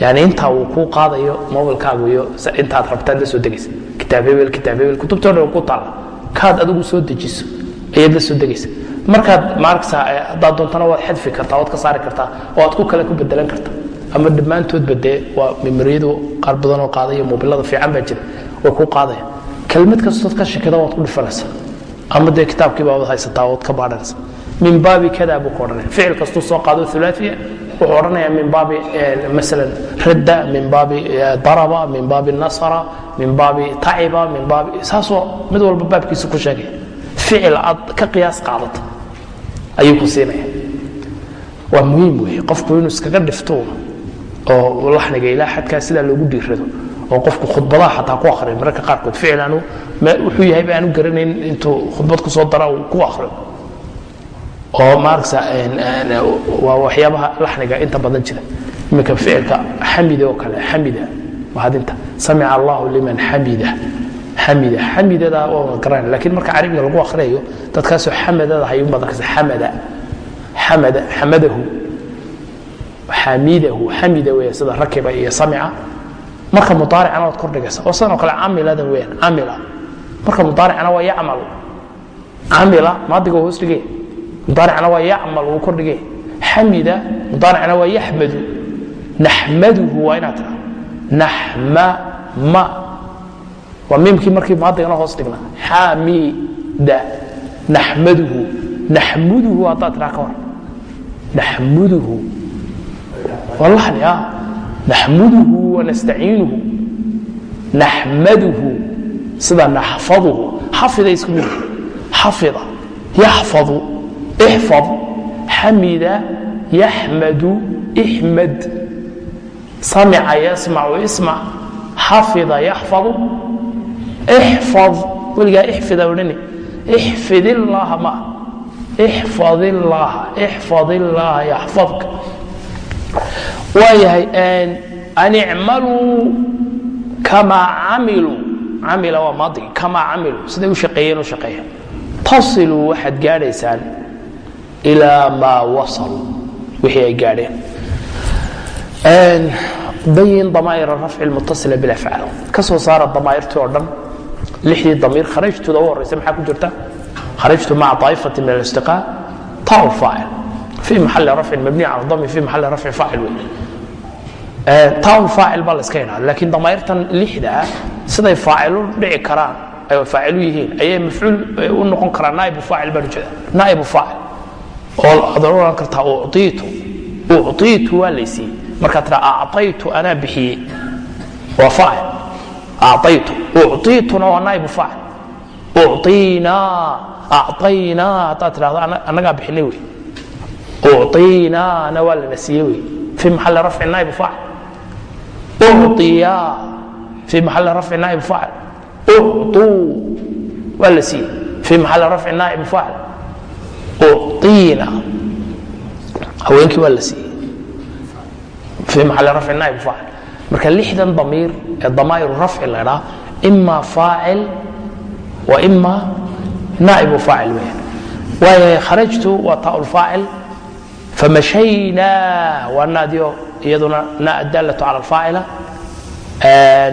yani intaa uu kuu qaadayo mobilkaagu iyo intaad rabtaad la soo degaysa kitaab hebel kitaab hebel kutubtoo dhan ku taalla kaad adigu soo dejiso ayaad la soo degaysa markaad maaragsa haddaad doontana waad xadfi kartaa waad ka saari kartaa oo aad ku kale ku bedelan karta. Ama dhammaantoodba dee waa memeriyadu qaar badanoo qaadaya mobilada fiican baa jira way ku qaadaya. Kelmad kastood ka shakida waad ku dhifanaysaa ama dee kitaabkii baa wad haysataa waad ka baadhanaysa min baabi kada buu ka odhanaya. Ficil kastuu soo qaado ulaaiya wuxuu odhanaya min baabi maala radda min baabi daraba min baabi nasara min baabi taciba min baabi saasoo mid walba baabkiisa ku sheegaya ficil aad ka qiyaas qaadata ayuu ku siinaya waa muhiim wey qofku inuu iskaga dhifto oo laxniga ilaa xadkaa sidaa loogu dhiirado oo qofku khudbadaha xataa ku akriyo mararka qaarkood ficil aanu wuxuu yahay ba aanu garanayn intuu khudbad ku dara uu ku akriyo oo maaragsa waa waxyaabaha laxniga inta badan jira. Iminka ficilka xamida oo kale xamida mahadinta. Samica allahu liman xamida xamida. Xamidada waa garanay laakiin marka carabiga lagu akhriyayo dadkaasoo xamadada hayun baad arkaysa xamada. Xamada xamadahu xamidahu xamida weya sida rakiba iyo samica. Marka mudaaricana waad kordhigaysa oo sidan oo kale camiladan weyaan camila. Marka mudaaricana waa yacmal. Camila maadiga hoos dhigay mudaaricna waa yacmal wuu kordhige xamida mudaaricna waa yaxmadu. Naxmaduhu waa inaad tira naxmama. Waa miimkii markii maadigana hoos dhigna xamida. Naxmaduhu. Naxmuduhu haddaad tiraa ka war naxmuduhu. Waa laxni ah naxmuduhu wanastaciinuhu naxmaduhu. Sida naxfaduhu. Xafida isku mid. Xafida. Yaxfadu ixfad xamida yaxmadu ixmad samica yasmacu ismac xafida yaxfadu ixfad weligaa ixfida odhani ixfid illaaha ma ixfad illaaha ixfad illaaha yaxfadka waayahay an icmaluu kamaa camiluu camila waa maadigi kamaa camiluu siday u shaqeeyeen u shaqeeya tasiluu waxaad gaadhaysaan ilaa maa wasaluu wixii ay gaadheen. Bayin damaa'ir rafci mutasila bilafcaal ka soo saara damaa'irtii oo dhan lixdii damiir kharajtooda u horeysa maxaa ku jirta? Kharajtu maca طaa'ifati min alistiqaa taau faacil fi maxali rafcin mabniy cala dami fi maxali rafcin faacil wey taau faacil baa la iska yidhahda laakiin damaa'irtan lixda ah siday faacilu dhici karaan ay faacilu yihiin ayay mafcuul u noqon karaan naaibu faacil baan ujeeda naaibu faacil oo ad ohan kartaa uciitu uciitu waa laysiiyey markaad tira acaytu anaa bixiyey. Waa faacil acaytu uciituna waa naaibu faacil uciinaa acaynaa haddaad tidhahdo annagaa bixinay wey. Uciinaana waa lana siiyey wey. Fi maxali rafci naaibu faacil uciyaa fi maxali rafci naaibu faacil ucuu waa la siiyey. Fi maxali rafci naaibu faacil uciina haweenkii waa la siiyey fi maxali rafci naaibu faacil marka lixdan damiir ee damaa'iru rafci la dhaa ima faacil wa ima naaibu faacil weeyaan waayahay kharajtu waa taaulfaacil famashaynaa waa naadiyo iyaduna na adaalatu cala alfaacila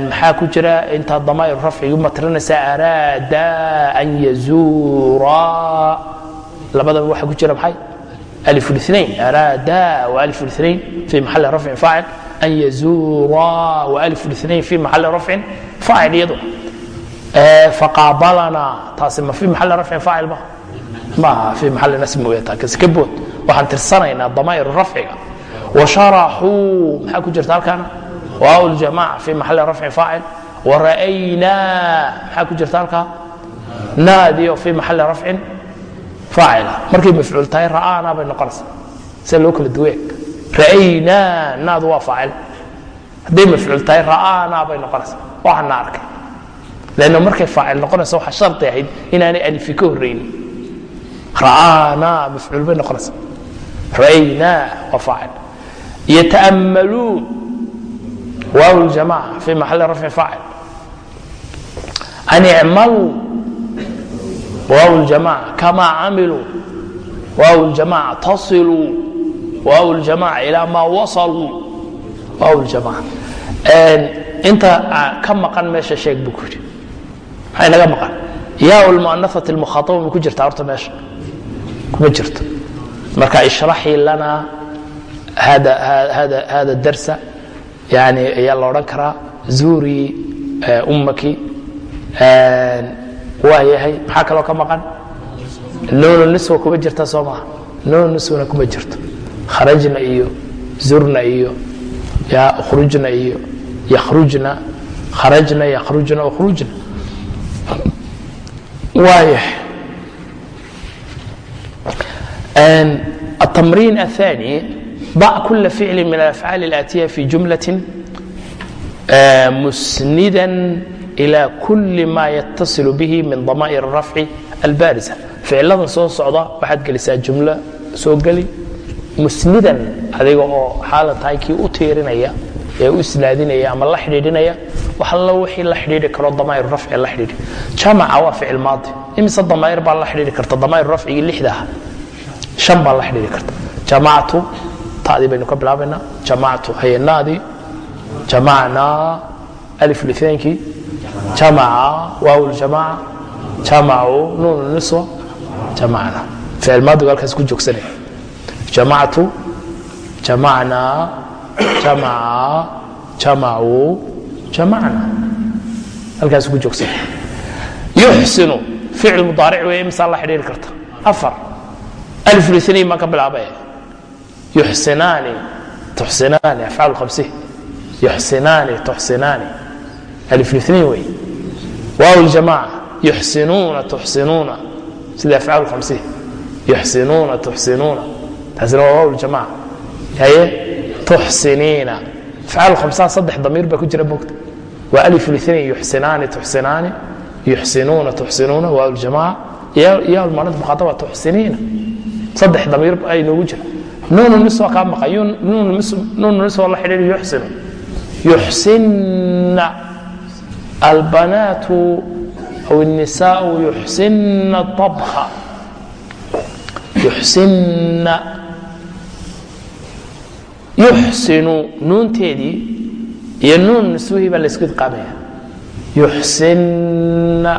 maxaa ku jira intaa damaa'ir rafcigu matrinaysa araada an yazuura labadaba waxa ku jira maxay? Alfulain araada waalfulain fi maxali rafcin faacil an yazuura waalfulain fi maxali rafcin faacil iyadu e, faqaabalanaa taasi ma fi maxali rafcin faacil ma? Maaha fi maxali nasbi mooya taakasi ka bood. Waxaan tirsanaynaa damayru rafciga washaraxuu maxaa ku jirta halkaana? Waaw ljamaca fi maxali rafcin faacil wara'aynaa maxaa ku jirta halkaa? Naadiyo fi maxali rafcin markay mafcuul tahay ra'aana bay noqonaysa sida loo kala duwe ra'aynaa naadu waa faacil hadday mafcuul tahay ra'aana bay noqonaysa waxaana arkay lanna markay faacil noqonaysa waxaa shardi ahayd inaanay alifi ka horraynin ra'aana mafcuul bay noqonaysa ra'aynaa waa faacil yata'ammaluun waaw ljamaca fi maxalli rafci faacil an icmaluu waaw ljamaca kamaa camiluu waaw ljamaca tasiluu waaw ljamaca ilaa maa wasaluu waaw ljamaca inta ka maqan meesha sheeg buu ku yidhi maxay naga maqan yaa lmuanaat mukhaaaba ma ku jirta horta meesha kuma jirto marka ishraxii lana hada darsa yani ayaa la odhan karaa zuurii ummaki waa yahay maxaa kaloo ka maqan nuunu niswa kuma jirta soo maha nuunu niswana kuma jirto kharajna iyo zurna iyo ya ukhrujna iyo yakhrujna kharajna yakhrujna ukhrujna waayahay التمرين الثاني ضع كل فعل من الأفعال الآتية في جملة مسندا ilى kuli ma yatasil bihi min damaa'ir rafci albaariza. Ficiladan soo socda waxaad gelisaa jumlo soo geli musnidan adiga oo xaalan kii u tiirinaya ee u isnaadinaya ama la xidhiidhinaya wax wixii la xidhiidhi karo damaa'ir rafci la xidhiidhi. Jamaca waa ficil maadi. Imise damaa'ir baa la xidhiidhi karta? Damaa'ir rafcigii lixda shan baa la xidhiidhi karta. Jamactu taadii baynu ka bilaabaynaa. Jamactu hayanaadii jamacnaa alif liteenkii jamaca waaw ljamaca jamacu nuun niswa. Jamacna ficil maadigu halkaas ku joogsanaya jamactu jamacnaa jamaca jamacuu jamacna halkaas ku joogsanaya yuxsinu ficil mudaaric weeye imisaa la xidhiiri karta. Afar. Alif lithnain baan ka bilaabaya yuxsinaani tuxsinaani afcaal khamsi. Yuxsinaani tuxsinaani lithnain weeye waaw ljamaca yuxsinuuna tuxsinuuna. Sida afcaal khamsi yuxsinuuna tuxsinuuna. Taasina waa waaw ljamaca haye tuxsiniina. Afcaal khamsaha saddex damiir baa ku jira mogta waa alif lithnain yuxsinaani tuxsinaani yuxsinuuna tuxsinuuna waaw ljamaca iyo almaanid muqaadaba tuxsiniina. Saddex damiir ay noogu jira. Nuunu nis waa kaa maqan nuunu nis waa la xidhiir yuxsinu. Yuxsinna albanaatu aw الnisaء yuxsinna طabha yuxsinna yuxsinu nuunteedii iyo nuun niswihii baa laysku idqaamaya yuxsinna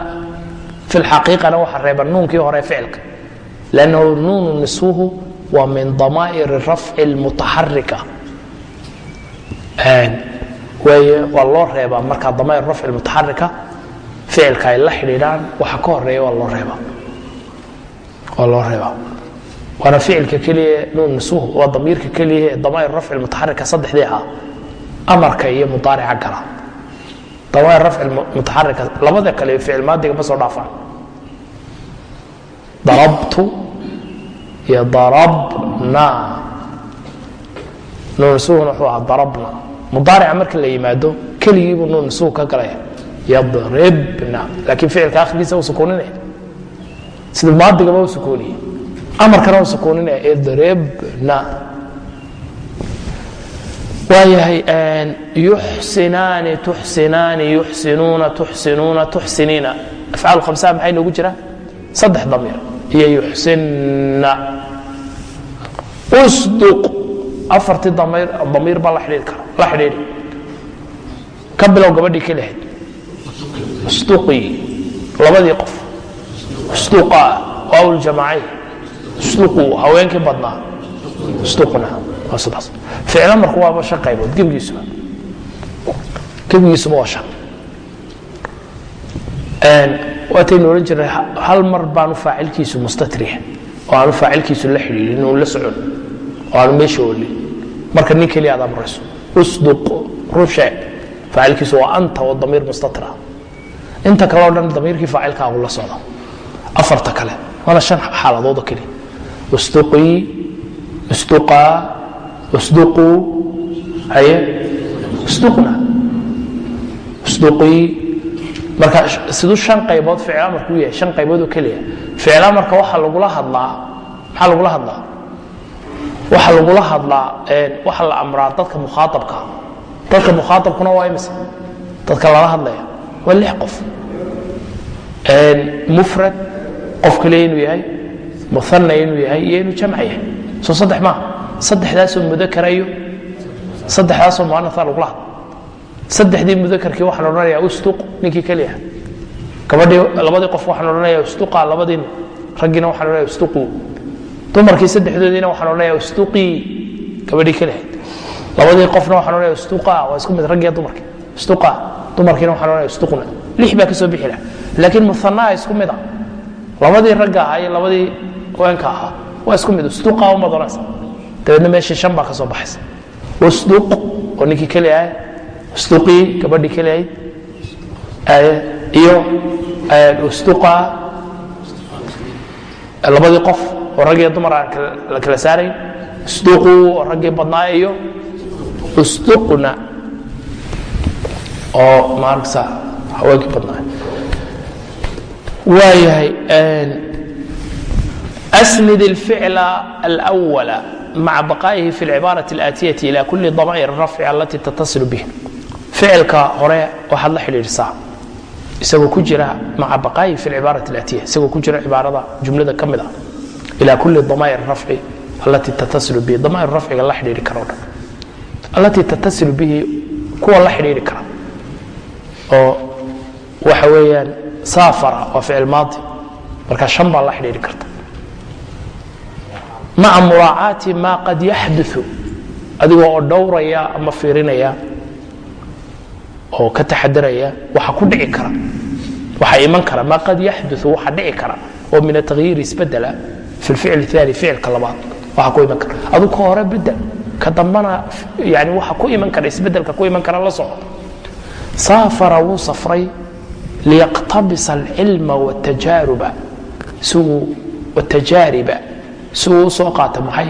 fi lxaqiiqana waxa reeba nuunkii hore ficilka lannahu nuunu niswuhu waa min damaa'ir rafci اlmutaxarika waye waa loo reebaa markaa damaa'ir rafci mutaxarika ficilka ay la xidhiidhaan waxa ka horreeya waa loo reebaa waa loo reebaa waana ficilka keliya nuun niswuhu waa damiirka keliya ee damaa'ir rafci mutaxarika saddexdii ahaa amarka iyo mudaarica gala damaa'ir rafci mutaxarika labada kale ficil maadiga ma soo dhaafaan. Darabtu iyo darabna. Nuun niswuhuna wuxuu ahaa darabna mudaarica marka la yimaado keligiibuu nuun niswuhu ka galaya. Yadribna laakiin ficilka akhirkiisa u sukuuninaya. Sida maadigaba u sukuuniye amarkana u sukuuninaya. Idribna waayahay yuxsinaani tuxsinaani yuxsinuuna tuxsinuuna tuxsiniina. Afcaal khamsaha maxay noogu jira saddex damiir. Iyo yuxsinna. Usduq afartii damiir damiir baa la xidhiiri kara la xidhiiri ka bilow gabadhii ka lahayd. Usduqii labadii qof. Usduqa waaw ljamacay usduqu haweenkii badnaa. Usduqna waa sidaas. Ficlo marku waaba shan qaybood gebigiisuba gebigiisuba waa shan. Waataynu odhan jirnay hal mar baanu faacilkiisu mustatriya oo aanu faacilkiisu la xidhiidhin uu la socon. Oo aanu meesha olin marka nin keliya aad amrayso usduq rushe faacilkiisu waa anta oo damiir mustatira inta kale o dhan damiirkii faacilkaagu la socda afarta kale waana shan xaaladood oo keliya usduqii usduqaa usduquu haye? Usduqna. Usduqii marka siduu shan qaybood ficil amarku yahay shan qaybood oo keliya ficil amarka waxaa lagula hadlaa maxaa lagula hadlaa waxaa lagula hadlaa waxaa la amraa dadka mukhaaabka dadka mukhaaabkuna waa imise dadka lala hadlaya waa lix qof. Mufrad qof kale inuu yahay muana inuu yahay iyo inuu jamc yahay. Soo saddex maaha saddexdaasoo mudakarayo saddexdaasoo muanaa lagula hadla saddexdii mudakarkii waxaa la odhanaya usduq ninkii keliya gabadhii labadii qof waxaan odhanaya ustuqa labadii raggiina waxaan odhanaya ustuquu dumarkii saddexdoodiina waxaan odhanaya ustuqii gabadhii kelihayd labadii qofna waxaan odhanaya ustuqa waa isku mid raggiya dumarkii. Ustuqa dumarkiina waxaan odhanaya ustuqna lix baa ka bixi laha laakiin musanaa isku mid a labadii ragga ahaa iyo labadii haweenka ahaa waa isku mid. Ustuqa uma doonaysa. Dabeedna meeshii shan baa ka baxaysa. Usduq oo ninkii keli ahay usduqii gabadhii keli ahayd iyo ustuqa. Labadii qof oo rag iyo dumar aan la kala saarayn usduqu oo raggii badnaa iyo usduqna oo maaragsa haweenkii badnaa waayahay أسند الفعل الأول مع بقائه في العبارة الآتية إلى كل ضمائر الرفع التي تتصل به ficilka hore waxaad la xidhiidhsaa isagoo ku jira maca baqaayi fi lcibaarati اlaatiya isagoo ku jira cibaarada jumlada ka mid a ila kuli damaa'ir rafci allatii tattasilu bihi. Damaa'ir rafciga la xidhiidhi kara o dhan. Allatii tattasilu bihi kuwa la xidhiidhi kara. Oo waxa weeyaan saafara waa ficil maadi. Marka shan baa la xidhiidhi karta. Maca muraacaati ma qad yaxduu adigoo oo dhowraya ama fiirinaya oo ka taxadaraya waxa ku dhici kara. Waxa iman kara. Ma qad yaxduu waxa dhici kara. Oo min atagyiir isbedela fi lficl aani ficilka labaad waxa ku iman kara adu ka hore bedel ka dambana yani waxa ku iman kara isbeddelka ku iman kara la soco saafara wuu safray liyaqtabisa alcilma watajaariba siguu u soo qaata maxay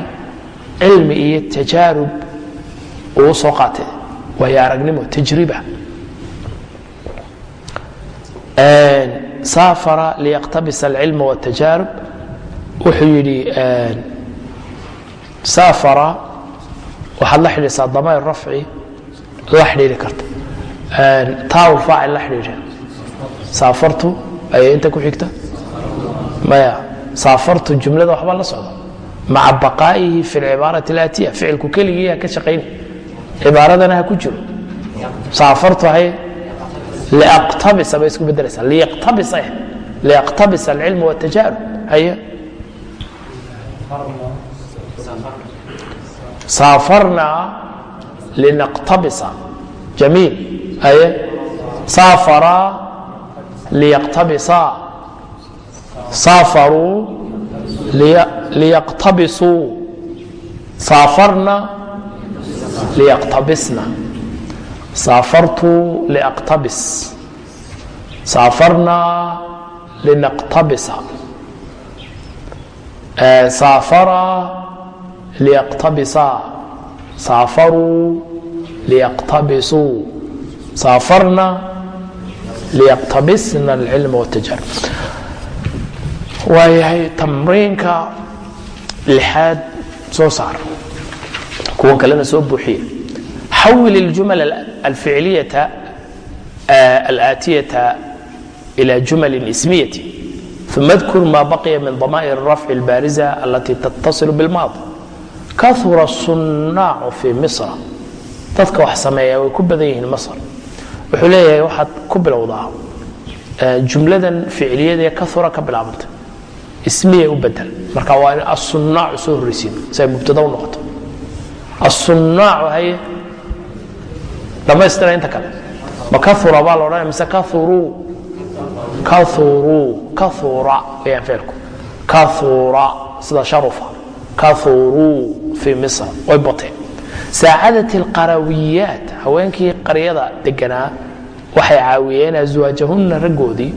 cilmi iyo tajaarub uu u soo qaatay waayo aragnimo tajriba saafara liyaqtabisa alcilma wاtajaarub wuxuu yidhi saafara waxaad la xidhiidsaa damair rafci la xidhiidhi karta. Taawul faacil la xidhiidha saafartu ayay inta ku xigta? Maya saafartu jumlada waxbaa la socda maca baqaa'ihi fi lcibaarati اlaatiya ficilku keligii ha ka shaqayna cibaaradana ha ku jiro. Saafartu hay liaqtabisa bay isku bedelaysaa liyaqtabisa eh liyaqtabisa alcilm wاtajaarub haye saafarnaa linaqtabisa jamiil haye saafaraa liyaqtabisa saafaruu liyaqtabisuu saafarna liyaqtabisna saafartu liaqtabis saafarnaa linaqtabisa saafara liyaqtabisa saafaruu liyaqtabisuu saafarna liyaqtabisna alcilma wاtajaarub waayahay tamriinka lixaad soo saar kuwan kalena soo buuxiya xawil الjumal alficliyaة alآatiyaة إlى jumal ismiyaة uma dkur ma baqya min damaa'ir rafc اlbaariza alatii tattasil biاlmaadi kahura sunnaacu fii misra dadka wax sameeya way ku badan yihiin masr wuxuu leeyahay waxaad ku bilowdaa jumladan ficiliyadee kahura ka bilaabanta ismiya u badel marka waa in asunnaacu soo horraysiin si ay mubtada u noqoto asunnaacu haye dhammaystira inta kale ma kahura baa la odhanaya mise kahuruu kauruu kaura wayaan ficilku kaura sida sharufa kauruu fii misr way bateen saacadat alqarawiyaat haweenkii qaryada deganaa waxay caawiyeen aswaajahunna raggoodii.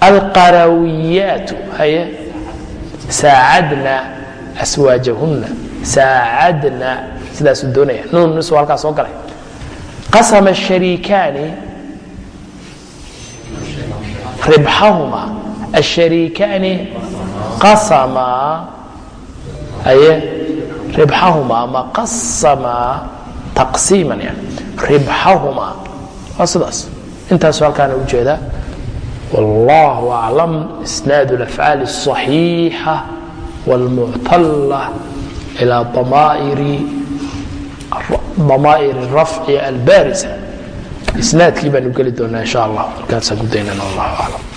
Alqarawiyaatu haye saacadna aswaajahunna saacadna sidaasuu doonaya. Nuun nisu halkaa soo galay. Qasama ashariikaani ribxahuma ashariikaani qasamaa haye ribxahuma ama qasamaa taqsiiman yani ribxahuma waa sidaas intaasu halkaana ujeedaa والله أعلم إسناد الأفعال الصحيحة والمعتلة إلى ضمائر ضمائر الرفع isnaadkii baanu geli doonaa insha allah. Markaasaa gudaynana wallahu aclam